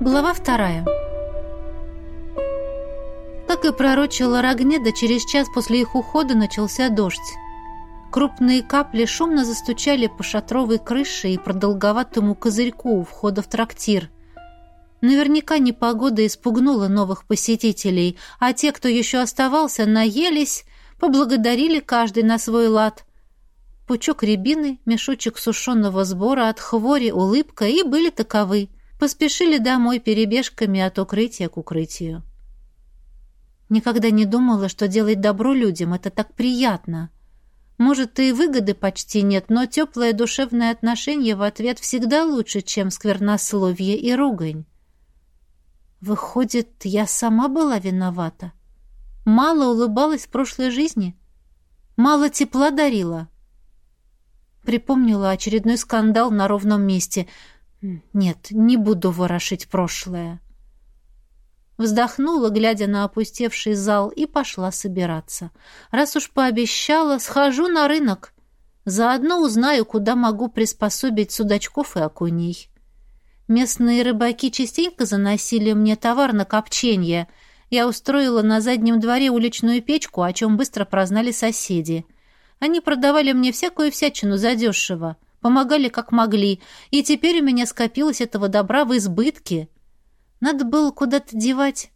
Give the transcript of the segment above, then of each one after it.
Глава вторая. Как и пророчила Рогнеда, через час после их ухода начался дождь. Крупные капли шумно застучали по шатровой крыше и продолговатому козырьку у входа в трактир. Наверняка непогода испугнула новых посетителей, а те, кто еще оставался, наелись, поблагодарили каждый на свой лад. Пучок рябины, мешочек сушеного сбора от хвори, улыбка и были таковы. Поспешили домой перебежками от укрытия к укрытию. Никогда не думала, что делать добро людям — это так приятно — может, и выгоды почти нет, но теплое душевное отношение в ответ всегда лучше, чем сквернословие и ругань. Выходит, я сама была виновата. Мало улыбалась в прошлой жизни. Мало тепла дарила. Припомнила очередной скандал на ровном месте. Нет, не буду ворошить прошлое. Вздохнула, глядя на опустевший зал, и пошла собираться. Раз уж пообещала, схожу на рынок. Заодно узнаю, куда могу приспособить судачков и окуней. Местные рыбаки частенько заносили мне товар на копчение. Я устроила на заднем дворе уличную печку, о чем быстро прознали соседи. Они продавали мне всякую всячину задешево, помогали как могли, и теперь у меня скопилось этого добра в избытке — надо было куда-то девать.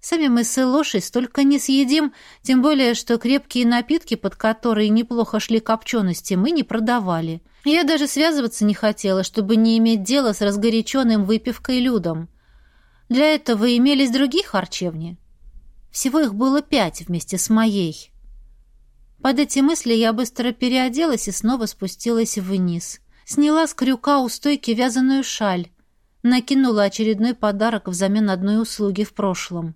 Сами мы с Илошей столько не съедим, тем более, что крепкие напитки, под которые неплохо шли копчености, мы не продавали. Я даже связываться не хотела, чтобы не иметь дела с разгоряченным выпивкой людом. Для этого имелись другие харчевни. Всего их было пять вместе с моей. Под эти мысли я быстро переоделась и снова спустилась вниз. Сняла с крюка у стойки вязаную шаль накинула очередной подарок взамен одной услуги в прошлом.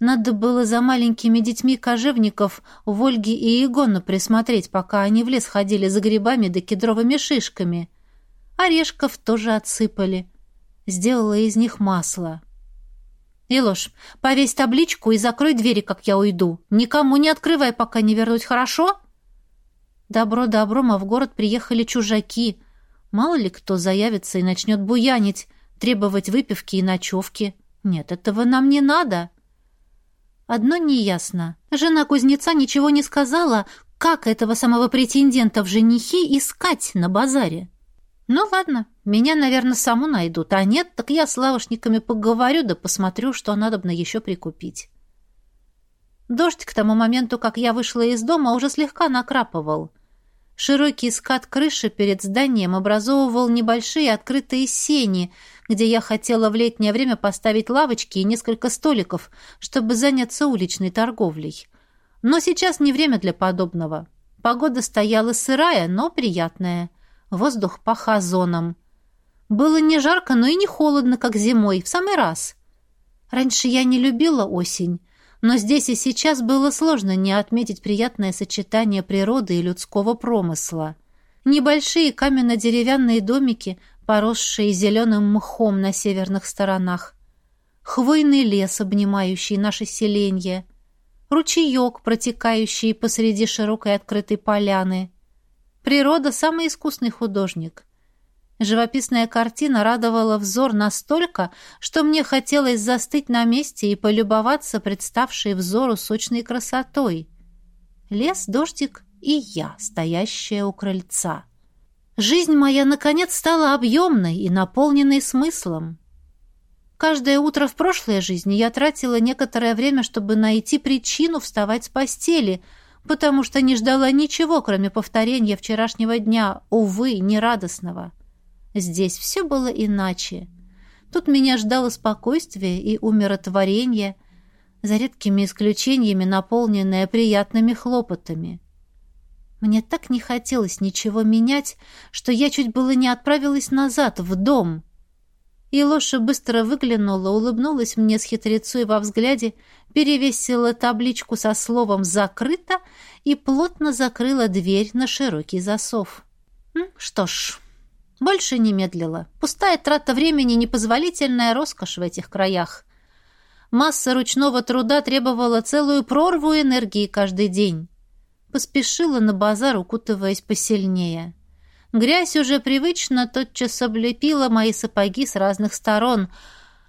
Надо было за маленькими детьми кожевников в Ольге и Игону присмотреть, пока они в лес ходили за грибами да кедровыми шишками. Орешков тоже отсыпали. Сделала из них масло. «Илош, повесь табличку и закрой двери, как я уйду. Никому не открывай, пока не вернуть, хорошо?» Добро добром, а в город приехали чужаки. Мало ли кто заявится и начнет буянить требовать выпивки и ночевки. Нет, этого нам не надо. Одно неясно. Жена кузнеца ничего не сказала, как этого самого претендента в женихи искать на базаре. Ну ладно, меня, наверное, саму найдут, а нет, так я с лавошниками поговорю да посмотрю, что надобно еще прикупить. Дождь к тому моменту, как я вышла из дома, уже слегка накрапывал. Широкий скат крыши перед зданием образовывал небольшие открытые сени — где я хотела в летнее время поставить лавочки и несколько столиков, чтобы заняться уличной торговлей. Но сейчас не время для подобного. Погода стояла сырая, но приятная. Воздух пах озоном. Было не жарко, но и не холодно, как зимой, в самый раз. Раньше я не любила осень, но здесь и сейчас было сложно не отметить приятное сочетание природы и людского промысла. Небольшие каменно-деревянные домики, поросшие зеленым мхом на северных сторонах, хвойный лес, обнимающий наше селенье, ручеек, протекающий посреди широкой открытой поляны. Природа — самый искусный художник. Живописная картина радовала взор настолько, что мне хотелось застыть на месте и полюбоваться представшей взору сочной красотой. Лес, дождик и я, стоящая у крыльца. Жизнь моя, наконец, стала объемной и наполненной смыслом. Каждое утро в прошлой жизни я тратила некоторое время, чтобы найти причину вставать с постели, потому что не ждала ничего, кроме повторения вчерашнего дня, увы, нерадостного. Здесь все было иначе. Тут меня ждало спокойствие и умиротворение, за редкими исключениями наполненное приятными хлопотами. Мне так не хотелось ничего менять, что я чуть было не отправилась назад, в дом. И лоша быстро выглянула, улыбнулась мне с хитрецой во взгляде, перевесила табличку со словом «закрыто» и плотно закрыла дверь на широкий засов. Что ж, больше не медлила. Пустая трата времени — непозволительная роскошь в этих краях. Масса ручного труда требовала целую прорву энергии каждый день поспешила на базар, укутываясь посильнее. Грязь уже привычно тотчас облепила мои сапоги с разных сторон,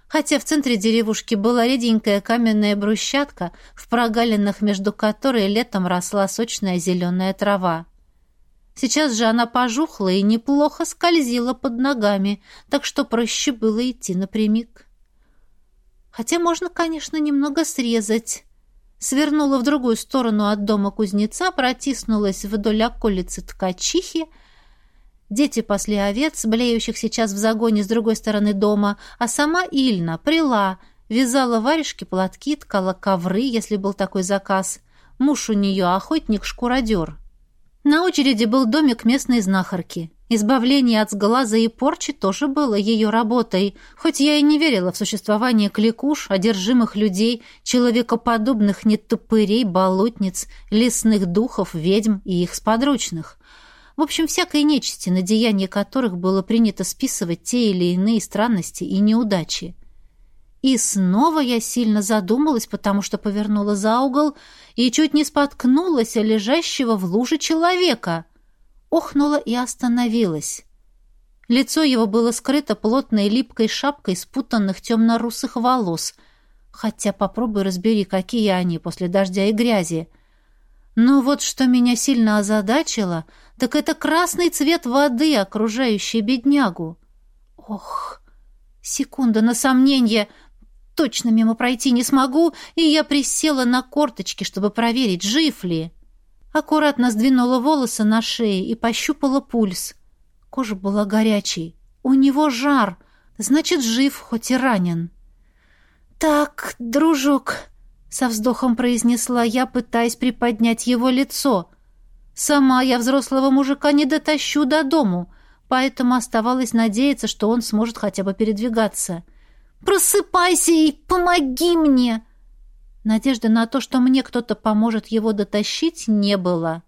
хотя в центре деревушки была реденькая каменная брусчатка, в прогалинах между которой летом росла сочная зеленая трава. Сейчас же она пожухла и неплохо скользила под ногами, так что проще было идти напрямик. Хотя можно, конечно, немного срезать. Свернула в другую сторону от дома кузнеца, протиснулась вдоль околицы ткачихи, Дети пасли овец, блеющих сейчас в загоне с другой стороны дома, а сама Ильна прила, вязала варежки, платки, ткала ковры, если был такой заказ. Муж у нее охотник-шкуродер. На очереди был домик местной знахарки. Избавление от сглаза и порчи тоже было ее работой, хоть я и не верила в существование кликуш, одержимых людей, человекоподобных нетупырей, болотниц, лесных духов, ведьм и их сподручных. В общем, всякой нечисти, на деяния которых было принято списывать те или иные странности и неудачи. И снова я сильно задумалась, потому что повернула за угол и чуть не споткнулась о лежащего в луже человека. Охнула и остановилась. Лицо его было скрыто плотной липкой шапкой спутанных темно-русых волос, хотя попробуй разбери, какие они после дождя и грязи. Но вот что меня сильно озадачило — так это красный цвет воды, окружающий беднягу. Ох, секунда на сомнение. Точно мимо пройти не смогу, и я присела на корточки, чтобы проверить, жив ли. Аккуратно сдвинула волосы на шее и пощупала пульс. Кожа была горячей. У него жар, значит, жив, хоть и ранен. «Так, дружок», — со вздохом произнесла я, пытаясь приподнять его лицо — Сама я взрослого мужика не дотащу до дому, поэтому оставалось надеяться, что он сможет хотя бы передвигаться. «Просыпайся и помоги мне!» Надежды на то, что мне кто-то поможет его дотащить, не было.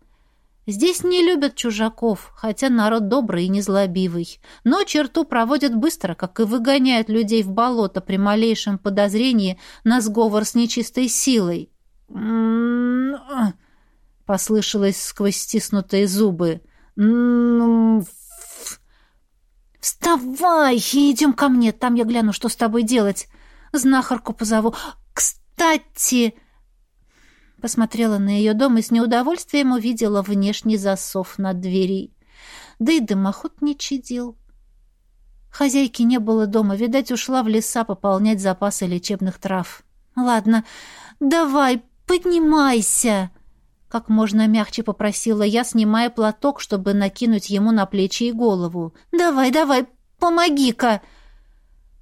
Здесь не любят чужаков, хотя народ добрый и незлобивый. Но черту проводят быстро, как и выгоняют людей в болото при малейшем подозрении на сговор с нечистой силой. «М-м-м...» послышалось сквозь стиснутые зубы. «Вставай идем ко мне, там я гляну, что с тобой делать. Знахарку позову. Кстати...» Посмотрела на ее дом и с неудовольствием увидела внешний засов над двери. Да и дымоход не чадил. Хозяйки не было дома, видать, ушла в леса пополнять запасы лечебных трав. «Ладно, давай, поднимайся!» Как можно мягче попросила я, снимая платок, чтобы накинуть ему на плечи и голову. «Давай, давай, помоги-ка!»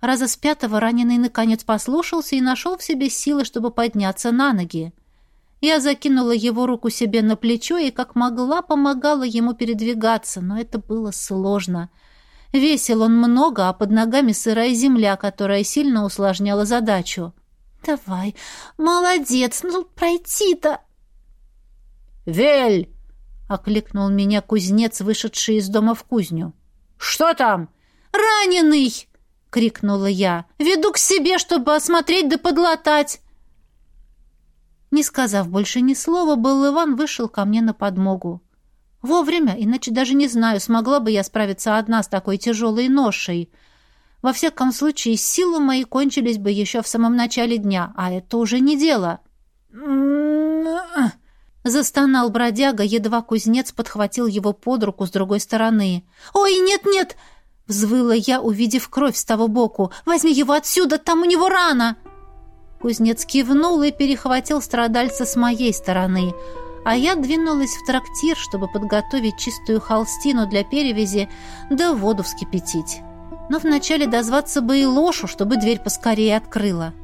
Раза с пятого раненый наконец послушался и нашел в себе силы, чтобы подняться на ноги. Я закинула его руку себе на плечо и, как могла, помогала ему передвигаться, но это было сложно. Весил он много, а под ногами сырая земля, которая сильно усложняла задачу. «Давай, молодец, ну пройти-то!» «Вель!» — окликнул меня кузнец, вышедший из дома в кузню. «Что там?» «Раненый!» — крикнула я. «Веду к себе, чтобы осмотреть да подлатать!» Не сказав больше ни слова, был Иван вышел ко мне на подмогу. Вовремя, иначе даже не знаю, смогла бы я справиться одна с такой тяжелой ношей. Во всяком случае, силы мои кончились бы еще в самом начале дня, а это уже не дело. Застонал бродяга, едва кузнец подхватил его под руку с другой стороны. «Ой, нет-нет!» — взвыла я, увидев кровь с того боку. «Возьми его отсюда, там у него рана!» Кузнец кивнул и перехватил страдальца с моей стороны, а я двинулась в трактир, чтобы подготовить чистую холстину для перевязи, да воду вскипятить. Но вначале дозваться бы и лошу, чтобы дверь поскорее открыла.